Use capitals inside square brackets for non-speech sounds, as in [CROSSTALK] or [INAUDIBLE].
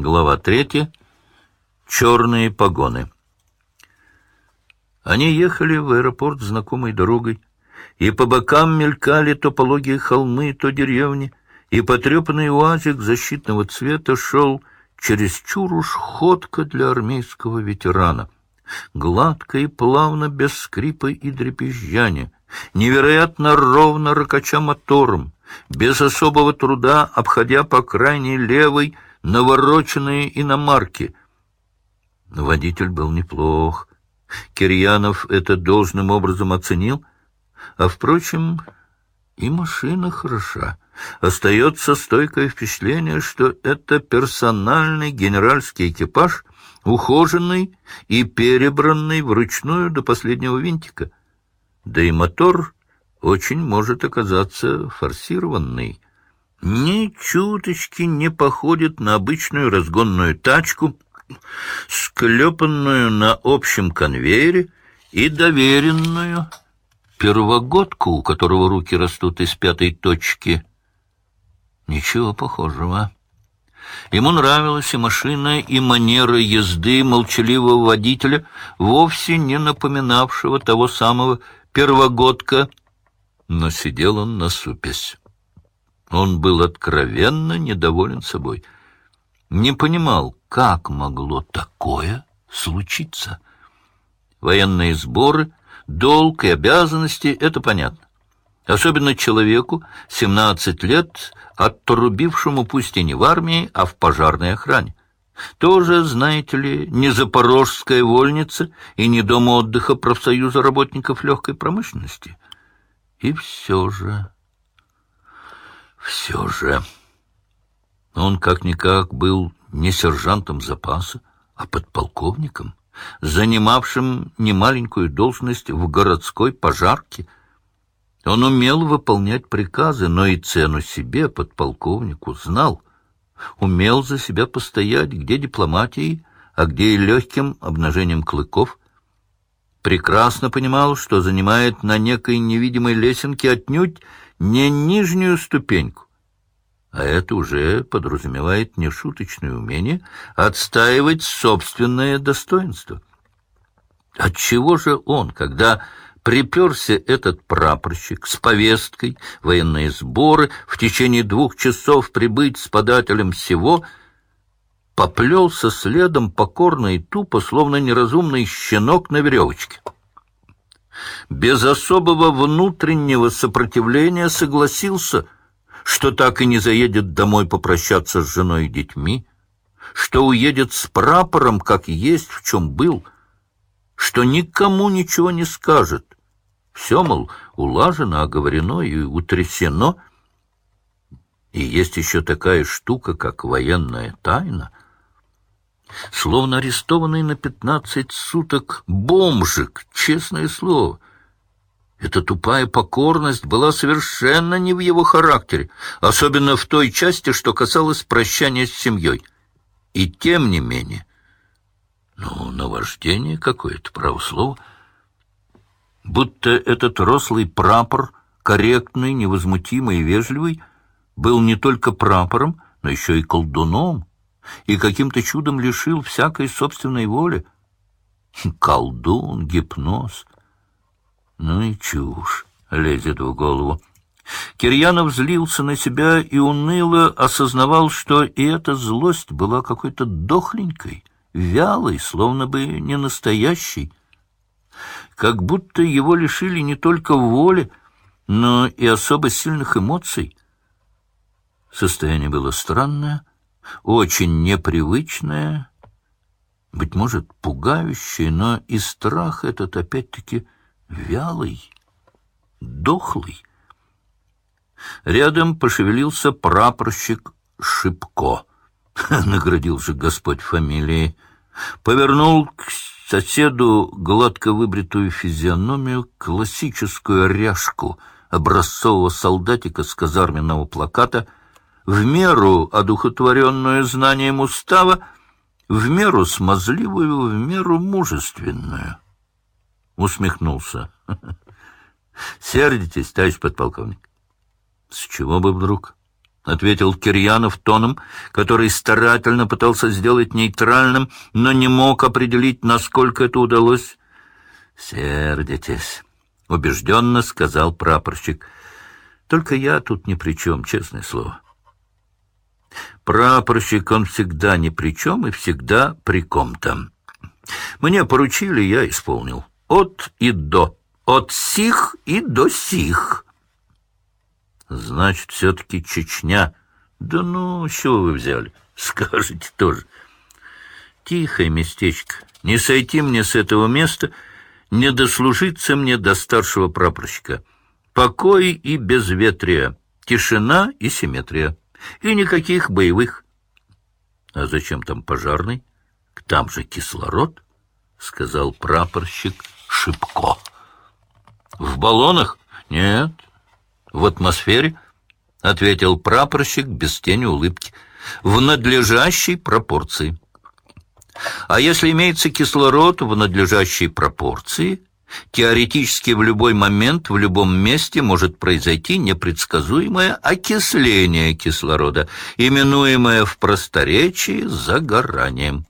Глава третья. Черные погоны. Они ехали в аэропорт знакомой дорогой, и по бокам мелькали то пологие холмы, то деревни, и потрепанный уазик защитного цвета шел чересчур уж ходко для армейского ветерана. Гладко и плавно, без скрипа и дребезжания, невероятно ровно ракача мотором, без особого труда, обходя по крайней левой навороченные иномарки. Водитель был неплох. Кирьянов это должным образом оценил, а, впрочем, и машина хороша. Остается стойкое впечатление, что это персональный генеральский экипаж, ухоженный и перебранный вручную до последнего винтика. Да и мотор очень может оказаться форсированный. Ни чуточки не походит на обычную разгонную тачку, склепанную на общем конвейере и доверенную первогодку, у которого руки растут из пятой точки. Ничего похожего. Ему нравилась и машина, и манера езды молчаливого водителя, вовсе не напоминавшего того самого первогодка, но сидел он на супесь. Он был откровенно недоволен собой. Не понимал, как могло такое случиться. Военные сборы, долг и обязанности — это понятно. Особенно человеку, 17 лет, отрубившему пусть и не в армии, а в пожарной охране. Тоже, знаете ли, не Запорожская вольница и не Дом отдыха профсоюза работников легкой промышленности. И все же... Все же... Он как-никак был не сержантом запаса, а подполковником, занимавшим немаленькую должность в городской пожарке. Он умел выполнять приказы, но и цену себе, подполковнику, знал. Умел за себя постоять, где дипломатией, а где и легким обнажением клыков. Прекрасно понимал, что занимает на некой невидимой лесенке отнюдь не нижнюю ступеньку, а это уже подразумевает нешуточное умение отстаивать собственное достоинство. Отчего же он, когда приперся этот прапорщик с повесткой, военные сборы, в течение двух часов прибыть с подателем всего, поплелся следом покорно и тупо, словно неразумный щенок на веревочке? Без особого внутреннего сопротивления согласился — что так и не заедет домой попрощаться с женой и детьми, что уедет с прапором, как есть, в чем был, что никому ничего не скажет. Все, мол, улажено, оговорено и утрясено. И есть еще такая штука, как военная тайна. Словно арестованный на пятнадцать суток бомжик, честное слово — эта тупая покорность была совершенно не в его характере, особенно в той части, что касалось прощания с семьей. И тем не менее, ну, наваждение какое-то, право слово, будто этот рослый прапор, корректный, невозмутимый и вежливый, был не только прапором, но еще и колдуном, и каким-то чудом лишил всякой собственной воли. Колдун, гипноз — ну и чушь лезет в голову. Кирьянов злился на себя и уныло осознавал, что и эта злость была какой-то дохленькой, вялой, словно бы не настоящей. Как будто его лишили не только воли, но и особо сильных эмоций. Состояние было странное, очень непривычное, быть может, пугающее, но и страх этот опять-таки вялый, дохлый. Рядом пошевелился прапорщик Шипко. [LAUGHS] Наградил же Господь фамилией. Повернул к соседу гладко выбритую физиономию, классическую ряжку образцового солдатика с казарменного плаката, в меру одухотворенную знанием устава, в меру смазливую, в меру мужественную усмехнулся. [LAUGHS] — Сердитесь, товарищ подполковник? — С чего бы вдруг? ответил Кирьянов тоном, который старательно пытался сделать нейтральным, но не мог определить, насколько это удалось. «Сердитесь», — убежденно сказал прапорщик. «Только я тут ни при чем, честное слово». Прапорщик он всегда ни при чем и всегда при ком-то. Мне поручили, я исполнил. От и до. От сих и до сих. Значит, все-таки Чечня. Да ну, что вы взяли? [LAUGHS] Скажете тоже. Тихое местечко. Не сойти мне с этого места, не дослужиться мне до старшего прапорщика. Покой и безветрие, тишина и симметрия. И никаких боевых. А зачем там пожарный? Там же кислород, — сказал прапорщик Шипко. В баллонах? Нет. В атмосфере? — ответил прапорщик без тени улыбки. В надлежащей пропорции. А если имеется кислород в надлежащей пропорции, Теоретически в любой момент, в любом месте может произойти непредсказуемое окисление кислорода, именуемое в просторечии загоранием.